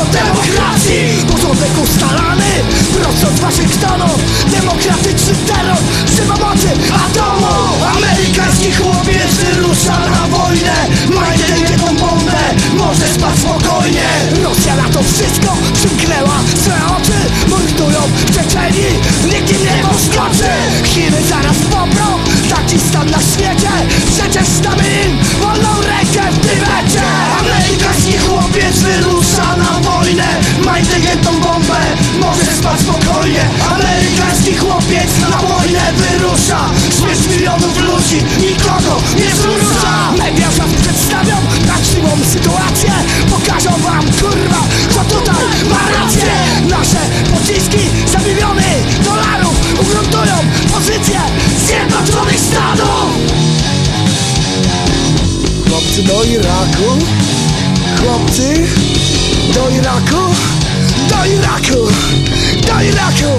do demokracji. Porządek ustalany prosto z Waszyngtonu Demokratyczny terror przy pomocy atomu Amerykański chłopiec wyrusza na wojnę. Ma jedną bombę, może spać spokojnie. Rosja na to wszystko przymknęła swe oczy. Mordują w Czeczeni, nikt im nie poskoczy Majdę jedną bombę Może spać spokojnie. Amerykański chłopiec na wojnę wyrusza. Śmierć milionów ludzi Nikogo nie wzrusza. Media was przedstawią prawdziwą sytuację. Pokażą wam kurwa Kto tutaj ma rację. Nasze pociski za miliony dolarów Ugruntują pozycję Zjednoczonych Stanów. Chłopcy do Iraku? Chłopcy do Iraku do Iraku, do Iraku,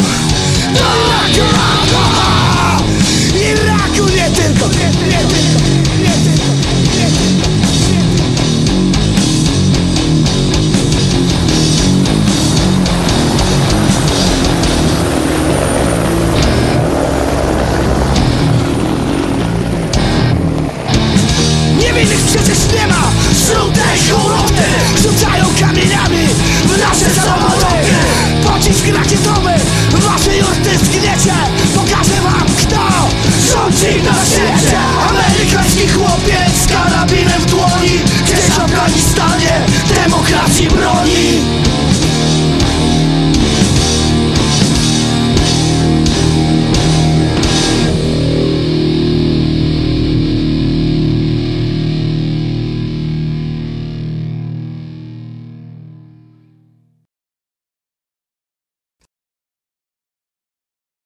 do Iraku Iraku nie tylko, nie, nie tylko, nie Przecież nie ma.